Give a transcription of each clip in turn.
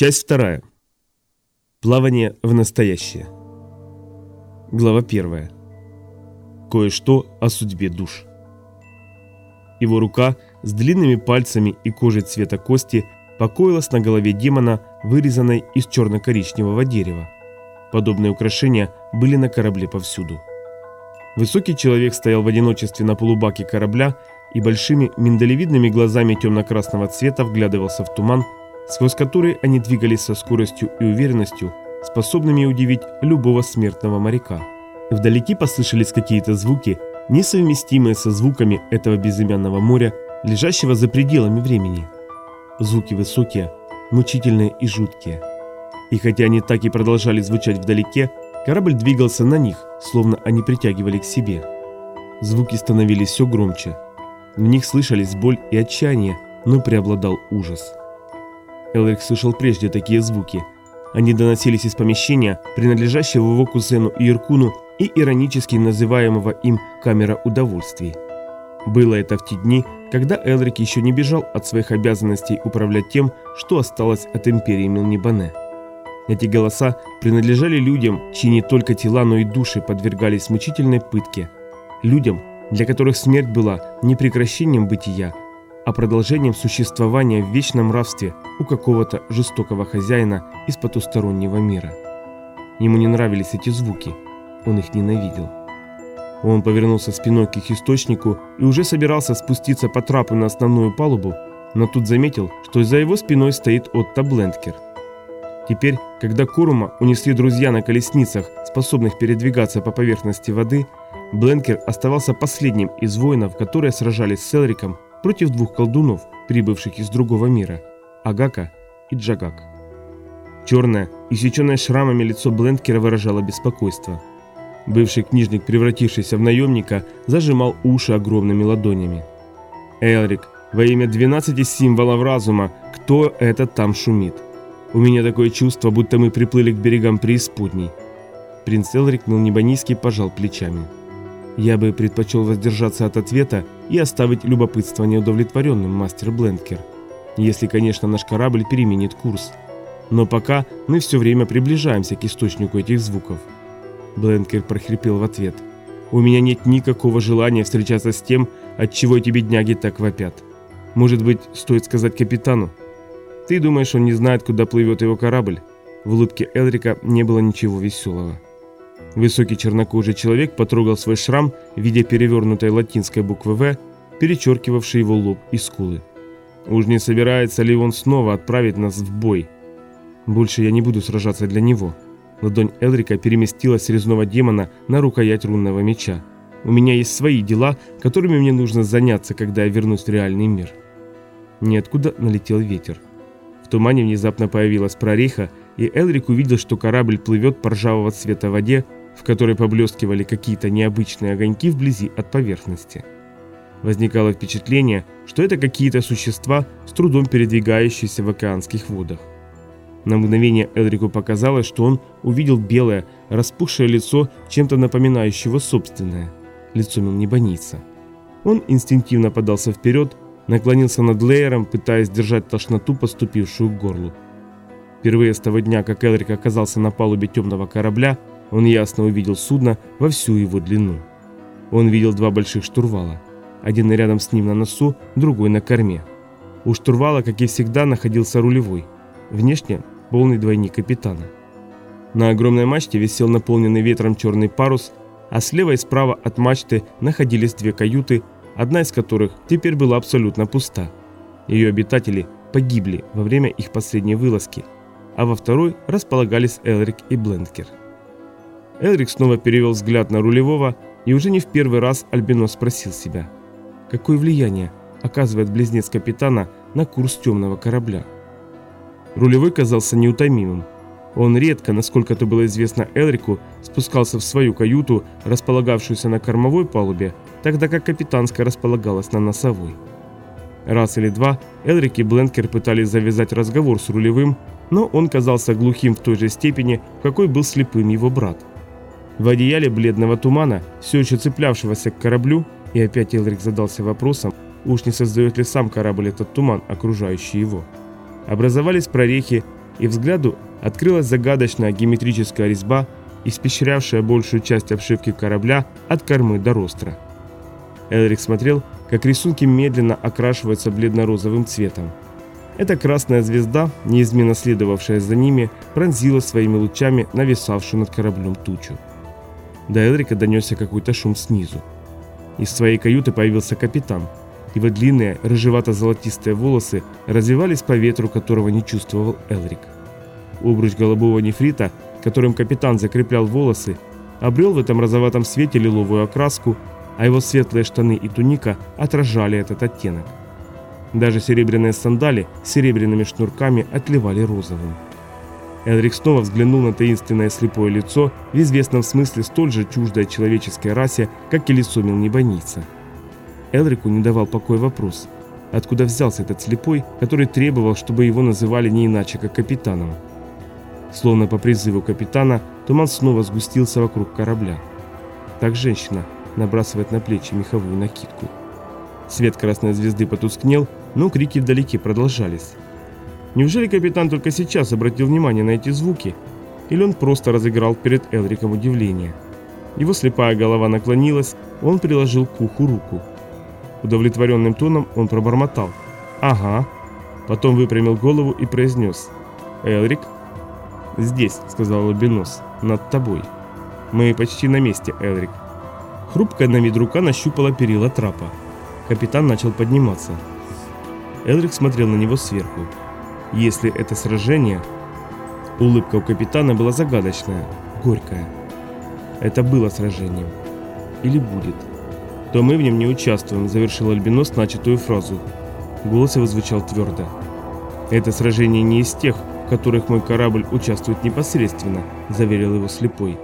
Часть вторая. Плавание в настоящее. Глава первая. Кое-что о судьбе душ. Его рука с длинными пальцами и кожей цвета кости покоилась на голове демона, вырезанной из черно-коричневого дерева. Подобные украшения были на корабле повсюду. Высокий человек стоял в одиночестве на полубаке корабля и большими миндалевидными глазами темно-красного цвета вглядывался в туман, сквозь который они двигались со скоростью и уверенностью, способными удивить любого смертного моряка. Вдалеке послышались какие-то звуки, несовместимые со звуками этого безымянного моря, лежащего за пределами времени. Звуки высокие, мучительные и жуткие. И хотя они так и продолжали звучать вдалеке, корабль двигался на них, словно они притягивали к себе. Звуки становились все громче. В них слышались боль и отчаяние, но преобладал ужас. Элрик слышал прежде такие звуки. Они доносились из помещения, принадлежащего его кузену Иркуну и иронически называемого им «камера удовольствий». Было это в те дни, когда Элрик еще не бежал от своих обязанностей управлять тем, что осталось от империи Милнибане. Эти голоса принадлежали людям, чьи не только тела, но и души подвергались мучительной пытке. Людям, для которых смерть была не прекращением бытия, а продолжением существования в вечном рабстве у какого-то жестокого хозяина из потустороннего мира. Ему не нравились эти звуки, он их ненавидел. Он повернулся спиной к их источнику и уже собирался спуститься по трапу на основную палубу, но тут заметил, что за его спиной стоит Отто Блендкер. Теперь, когда Курума унесли друзья на колесницах, способных передвигаться по поверхности воды, Бленкер оставался последним из воинов, которые сражались с Селриком против двух колдунов, прибывших из другого мира – Агака и Джагак. Черное, иссеченное шрамами лицо Блендкера выражало беспокойство. Бывший книжник, превратившийся в наемника, зажимал уши огромными ладонями. «Элрик, во имя 12 символов разума, кто это там шумит? У меня такое чувство, будто мы приплыли к берегам преисподней». Принц Элрик Мелнебанийский пожал плечами. Я бы предпочел воздержаться от ответа и оставить любопытство неудовлетворенным, мастер Блендкер. Если, конечно, наш корабль переменит курс. Но пока мы все время приближаемся к источнику этих звуков. Блендкер прохрипел в ответ. У меня нет никакого желания встречаться с тем, от чего эти бедняги так вопят. Может быть, стоит сказать капитану? Ты думаешь, он не знает, куда плывет его корабль? В улыбке Элрика не было ничего веселого. Высокий чернокожий человек потрогал свой шрам в виде перевернутой латинской буквы «В», перечеркивавшей его лоб и скулы. Уж не собирается ли он снова отправить нас в бой? Больше я не буду сражаться для него. Ладонь Элрика переместилась с резного демона на рукоять рунного меча. У меня есть свои дела, которыми мне нужно заняться, когда я вернусь в реальный мир. Ниоткуда налетел ветер. В тумане внезапно появилась прореха, и Элрик увидел, что корабль плывет по ржавого цвета воде, в которой поблескивали какие-то необычные огоньки вблизи от поверхности. Возникало впечатление, что это какие-то существа, с трудом передвигающиеся в океанских водах. На мгновение Элрику показалось, что он увидел белое, распухшее лицо, чем-то напоминающего собственное, лицо мелнебанийца. Он инстинктивно подался вперед, наклонился над Леером, пытаясь держать тошноту, поступившую к горлу. Впервые с того дня, как Элрик оказался на палубе темного корабля, он ясно увидел судно во всю его длину. Он видел два больших штурвала. Один рядом с ним на носу, другой на корме. У штурвала, как и всегда, находился рулевой. Внешне полный двойник капитана. На огромной мачте висел наполненный ветром черный парус, а слева и справа от мачты находились две каюты, одна из которых теперь была абсолютно пуста. Ее обитатели погибли во время их последней вылазки, а во второй располагались Элрик и Блендкер. Элрик снова перевел взгляд на рулевого, и уже не в первый раз Альбинос спросил себя, какое влияние оказывает близнец капитана на курс темного корабля. Рулевой казался неутомимым. Он редко, насколько это было известно Элрику, спускался в свою каюту, располагавшуюся на кормовой палубе, тогда как капитанская располагалась на носовой. Раз или два Элрик и Бленкер пытались завязать разговор с рулевым, но он казался глухим в той же степени, в какой был слепым его брат. В одеяле бледного тумана, все еще цеплявшегося к кораблю, и опять Элрик задался вопросом, уж не создает ли сам корабль этот туман, окружающий его. Образовались прорехи, и взгляду открылась загадочная геометрическая резьба, испещрявшая большую часть обшивки корабля от кормы до ростра. Элрик смотрел, как рисунки медленно окрашиваются бледно-розовым цветом. Эта красная звезда, неизменно следовавшая за ними, пронзила своими лучами нависавшую над кораблем тучу. До Элрика донесся какой-то шум снизу. Из своей каюты появился капитан. Его длинные, рыжевато-золотистые волосы развивались по ветру, которого не чувствовал Элрик. Обруч голубого нефрита, которым капитан закреплял волосы, обрел в этом розоватом свете лиловую окраску, а его светлые штаны и туника отражали этот оттенок. Даже серебряные сандали с серебряными шнурками отливали розовым. Элрик снова взглянул на таинственное слепое лицо, в известном смысле столь же чуждое человеческой расе, как и лицо мелнебанийца. Элрику не давал покоя вопрос, откуда взялся этот слепой, который требовал, чтобы его называли не иначе, как капитаном. Словно по призыву капитана, туман снова сгустился вокруг корабля. Так женщина набрасывает на плечи меховую накидку. Свет красной звезды потускнел, но крики вдалеке продолжались. Неужели капитан только сейчас обратил внимание на эти звуки? Или он просто разыграл перед Элриком удивление? Его слепая голова наклонилась, он приложил к уху руку. Удовлетворенным тоном он пробормотал. «Ага». Потом выпрямил голову и произнес. «Элрик?» «Здесь», — сказал Лобинос, — «над тобой». «Мы почти на месте, Элрик». Хрупкая на вид рука нащупала перила трапа. Капитан начал подниматься. Элрик смотрел на него сверху. Если это сражение... Улыбка у капитана была загадочная, горькая. Это было сражением. Или будет. То мы в нем не участвуем, завершил Альбинос начатую фразу. Голос его звучал твердо. Это сражение не из тех, в которых мой корабль участвует непосредственно, заверил его слепой.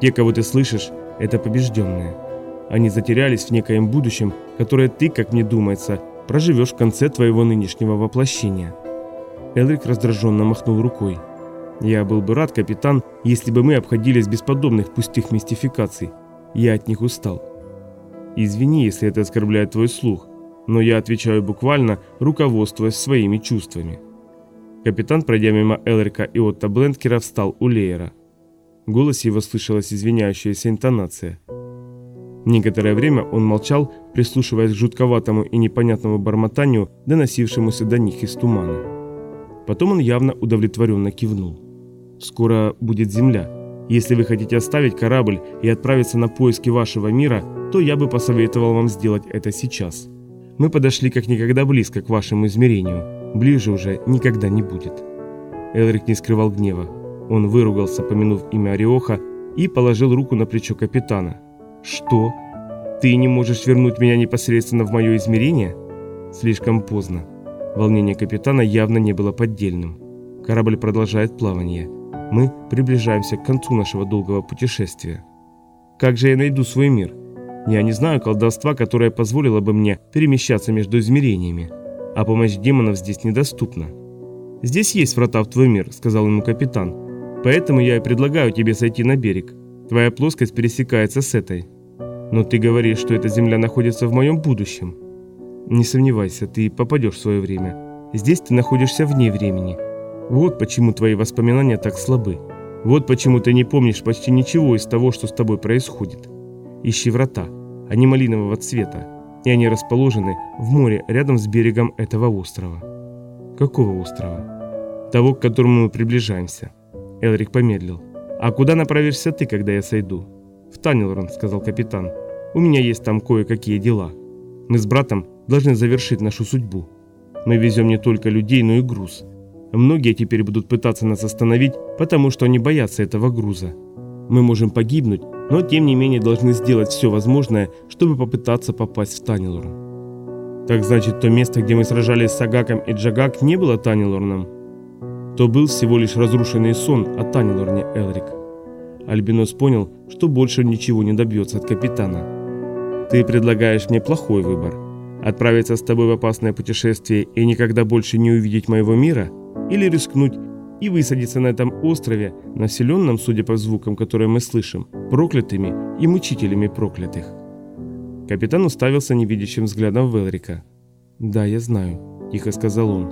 Те, кого ты слышишь, это побежденные. Они затерялись в некоем будущем, которое ты, как мне думается, проживешь в конце твоего нынешнего воплощения. Элрик раздраженно махнул рукой. «Я был бы рад, капитан, если бы мы обходились без подобных пустых мистификаций. Я от них устал. Извини, если это оскорбляет твой слух, но я отвечаю буквально, руководствуясь своими чувствами». Капитан, пройдя мимо Элрика и Отто Блендкера, встал у Леера. В голосе его слышалась извиняющаяся интонация. Некоторое время он молчал, прислушиваясь к жутковатому и непонятному бормотанию, доносившемуся до них из тумана. Потом он явно удовлетворенно кивнул. «Скоро будет Земля. Если вы хотите оставить корабль и отправиться на поиски вашего мира, то я бы посоветовал вам сделать это сейчас. Мы подошли как никогда близко к вашему измерению. Ближе уже никогда не будет». Элрик не скрывал гнева. Он выругался, помянув имя Ореоха, и положил руку на плечо капитана. «Что? Ты не можешь вернуть меня непосредственно в мое измерение?» «Слишком поздно. Волнение капитана явно не было поддельным. Корабль продолжает плавание. Мы приближаемся к концу нашего долгого путешествия. Как же я найду свой мир? Я не знаю колдовства, которое позволило бы мне перемещаться между измерениями. А помощь демонов здесь недоступна. «Здесь есть врата в твой мир», — сказал ему капитан. «Поэтому я и предлагаю тебе сойти на берег. Твоя плоскость пересекается с этой. Но ты говоришь, что эта земля находится в моем будущем». Не сомневайся, ты попадешь в свое время. Здесь ты находишься вне времени. Вот почему твои воспоминания так слабы. Вот почему ты не помнишь почти ничего из того, что с тобой происходит. Ищи врата. Они малинового цвета. И они расположены в море рядом с берегом этого острова. Какого острова? Того, к которому мы приближаемся. Элрик помедлил. А куда направишься ты, когда я сойду? В Танилрон, сказал капитан. У меня есть там кое-какие дела. Мы с братом должны завершить нашу судьбу. Мы везем не только людей, но и груз. Многие теперь будут пытаться нас остановить, потому что они боятся этого груза. Мы можем погибнуть, но тем не менее должны сделать все возможное, чтобы попытаться попасть в Танилорн. Так значит, то место, где мы сражались с Агаком и Джагак, не было Танилорном? То был всего лишь разрушенный сон о Танилорне Элрик. Альбинос понял, что больше ничего не добьется от капитана. Ты предлагаешь мне плохой выбор отправиться с тобой в опасное путешествие и никогда больше не увидеть моего мира, или рискнуть и высадиться на этом острове, населенном, судя по звукам, которые мы слышим, проклятыми и мучителями проклятых. Капитан уставился невидящим взглядом в Элрика. «Да, я знаю», – тихо сказал он.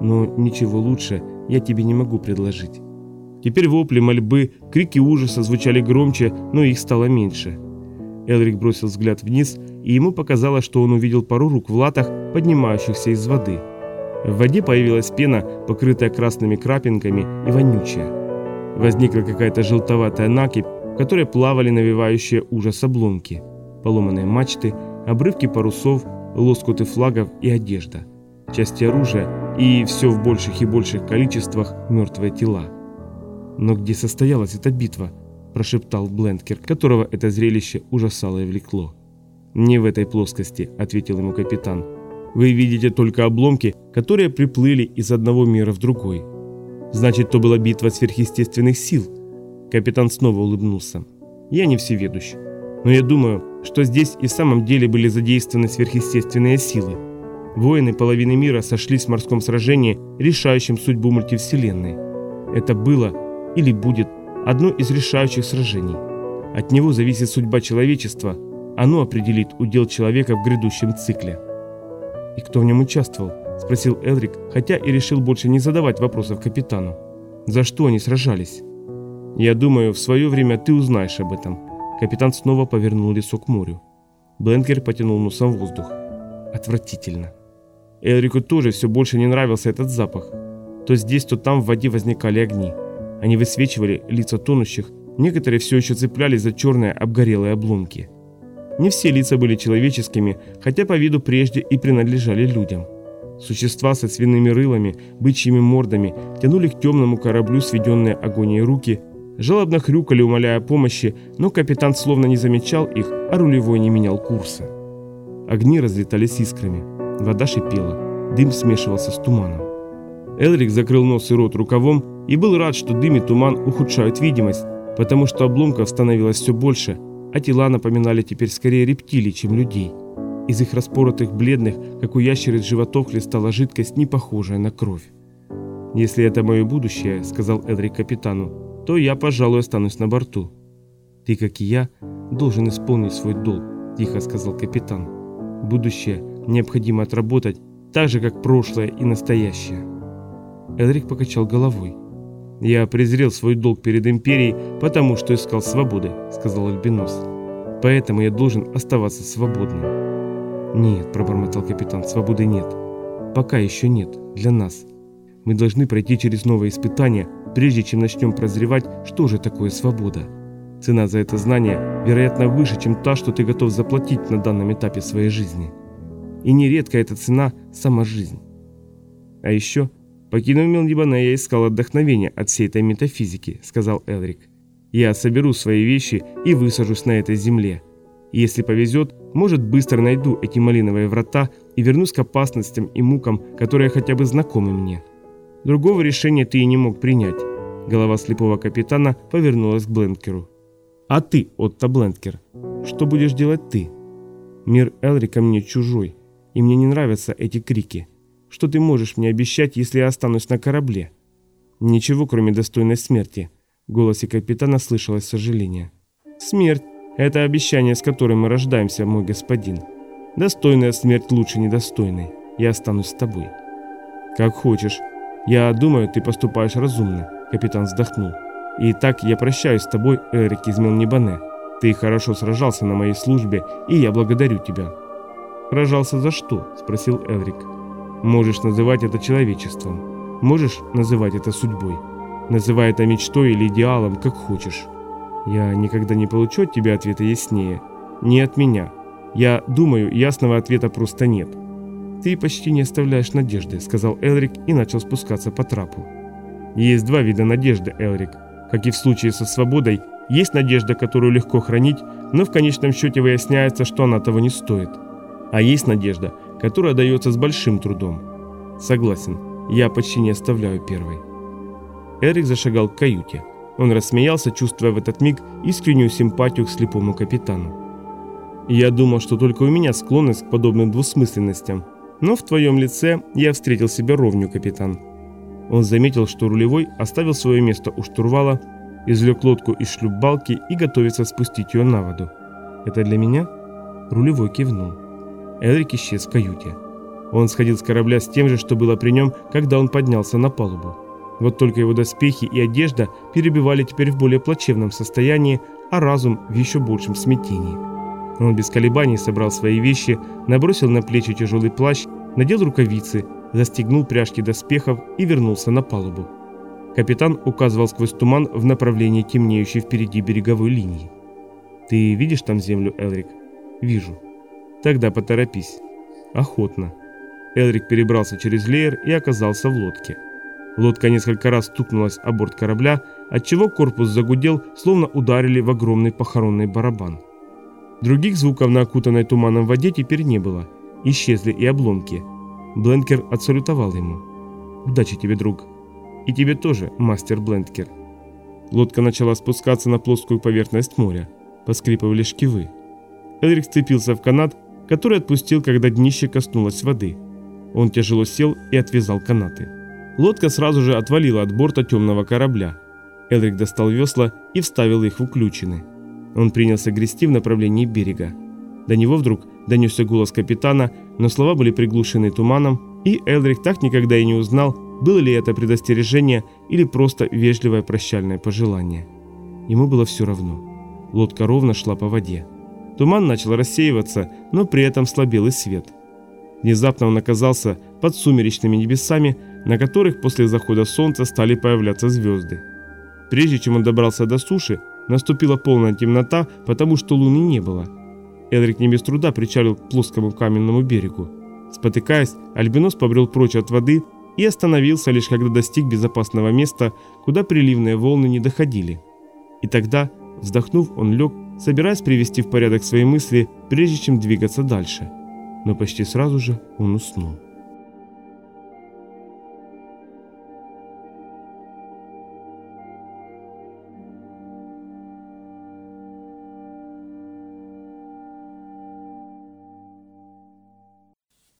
но ничего лучше я тебе не могу предложить. Теперь вопли, мольбы, крики ужаса звучали громче, но их стало меньше. Элрик бросил взгляд вниз, и ему показалось, что он увидел пару рук в латах, поднимающихся из воды. В воде появилась пена, покрытая красными крапинками и вонючая. Возникла какая-то желтоватая накипь, в которой плавали навевающие ужас обломки. Поломанные мачты, обрывки парусов, лоскуты флагов и одежда. Части оружия и все в больших и больших количествах мертвые тела. Но где состоялась эта битва? Прошептал Блендкер, которого это зрелище ужасало и влекло. «Не в этой плоскости», — ответил ему капитан. «Вы видите только обломки, которые приплыли из одного мира в другой. Значит, то была битва сверхъестественных сил». Капитан снова улыбнулся. «Я не всеведущ. Но я думаю, что здесь и в самом деле были задействованы сверхъестественные силы. Воины половины мира сошлись в морском сражении, решающем судьбу мультивселенной. Это было или будет одно из решающих сражений. От него зависит судьба человечества, оно определит удел человека в грядущем цикле. «И кто в нем участвовал?» – спросил Элрик, хотя и решил больше не задавать вопросов капитану. «За что они сражались?» «Я думаю, в свое время ты узнаешь об этом». Капитан снова повернул лицо к морю. Бленкер потянул носом воздух. Отвратительно. Элрику тоже все больше не нравился этот запах. То здесь, то там в воде возникали огни. Они высвечивали лица тонущих, некоторые все еще цеплялись за черные обгорелые обломки. Не все лица были человеческими, хотя по виду прежде и принадлежали людям. Существа со свиными рылами, бычьими мордами тянули к темному кораблю сведенные агонией руки, жалобно хрюкали, умоляя помощи, но капитан словно не замечал их, а рулевой не менял курса. Огни разлетались искрами, вода шипела, дым смешивался с туманом. Элрик закрыл нос и рот рукавом и был рад, что дым и туман ухудшают видимость, потому что обломков становилось все больше, а тела напоминали теперь скорее рептилий, чем людей. Из их распоротых бледных, как у ящериц животов, хлестала жидкость, не похожая на кровь. «Если это мое будущее», — сказал Эдрик капитану, — «то я, пожалуй, останусь на борту». «Ты, как и я, должен исполнить свой долг», — тихо сказал капитан. «Будущее необходимо отработать, так же, как прошлое и настоящее». Эдрик покачал головой. «Я презрел свой долг перед Империей, потому что искал свободы», — сказал Альбинос. «Поэтому я должен оставаться свободным». «Нет», — пробормотал капитан, — «свободы нет. Пока еще нет. Для нас. Мы должны пройти через новые испытания, прежде чем начнем прозревать, что же такое свобода. Цена за это знание, вероятно, выше, чем та, что ты готов заплатить на данном этапе своей жизни. И нередко эта цена – сама жизнь. А еще «Покинув Мелнибане, я искал отдохновения от всей этой метафизики», — сказал Элрик. «Я соберу свои вещи и высажусь на этой земле. если повезет, может, быстро найду эти малиновые врата и вернусь к опасностям и мукам, которые хотя бы знакомы мне. Другого решения ты и не мог принять». Голова слепого капитана повернулась к Бленкеру. «А ты, Отто Бленкер, что будешь делать ты? Мир Элрика мне чужой, и мне не нравятся эти крики». Что ты можешь мне обещать, если я останусь на корабле?» «Ничего, кроме достойной смерти», — в голосе капитана слышалось сожаление. «Смерть — это обещание, с которым мы рождаемся, мой господин. Достойная смерть лучше недостойной. Я останусь с тобой». «Как хочешь. Я думаю, ты поступаешь разумно», — капитан вздохнул. «И так я прощаюсь с тобой, Эрик из Мелнибане. Ты хорошо сражался на моей службе, и я благодарю тебя». «Сражался за что?» – спросил Эврик. Можешь называть это человечеством, можешь называть это судьбой. Называй это мечтой или идеалом, как хочешь. Я никогда не получу от тебя ответа яснее. Не от меня. Я думаю, ясного ответа просто нет. Ты почти не оставляешь надежды, сказал Элрик и начал спускаться по трапу. Есть два вида надежды, Элрик. Как и в случае со свободой, есть надежда, которую легко хранить, но в конечном счете выясняется, что она того не стоит. А есть надежда, которая дается с большим трудом. Согласен, я почти не оставляю первой. Эрик зашагал к каюте. Он рассмеялся, чувствуя в этот миг искреннюю симпатию к слепому капитану. «Я думал, что только у меня склонность к подобным двусмысленностям, но в твоем лице я встретил себе ровню, капитан». Он заметил, что рулевой оставил свое место у штурвала, извлек лодку из шлюпбалки и готовится спустить ее на воду. «Это для меня?» Рулевой кивнул. Элрик исчез в каюте. Он сходил с корабля с тем же, что было при нем, когда он поднялся на палубу. Вот только его доспехи и одежда перебивали теперь в более плачевном состоянии, а разум в еще большем смятении. Он без колебаний собрал свои вещи, набросил на плечи тяжелый плащ, надел рукавицы, застегнул пряжки доспехов и вернулся на палубу. Капитан указывал сквозь туман в направлении темнеющей впереди береговой линии. «Ты видишь там землю, Элрик?» «Вижу». «Тогда поторопись». «Охотно». Элрик перебрался через леер и оказался в лодке. Лодка несколько раз стукнулась о борт корабля, отчего корпус загудел, словно ударили в огромный похоронный барабан. Других звуков на окутанной туманом воде теперь не было. Исчезли и обломки. Бленкер отсалютовал ему. «Удачи тебе, друг!» «И тебе тоже, мастер Бленкер!» Лодка начала спускаться на плоскую поверхность моря. Поскрипывали шкивы. Элрик сцепился в канат, который отпустил, когда днище коснулось воды. Он тяжело сел и отвязал канаты. Лодка сразу же отвалила от борта темного корабля. Элрик достал весла и вставил их в уключины. Он принялся грести в направлении берега. До него вдруг донесся голос капитана, но слова были приглушены туманом, и Элрик так никогда и не узнал, было ли это предостережение или просто вежливое прощальное пожелание. Ему было все равно. Лодка ровно шла по воде. Туман начал рассеиваться, но при этом слабел и свет. Внезапно он оказался под сумеречными небесами, на которых после захода солнца стали появляться звезды. Прежде чем он добрался до суши, наступила полная темнота, потому что луны не было. Элрик не без труда причалил к плоскому каменному берегу. Спотыкаясь, Альбинос побрел прочь от воды и остановился лишь когда достиг безопасного места, куда приливные волны не доходили. И тогда, вздохнув, он лег, собираясь привести в порядок свои мысли, прежде чем двигаться дальше. Но почти сразу же он уснул.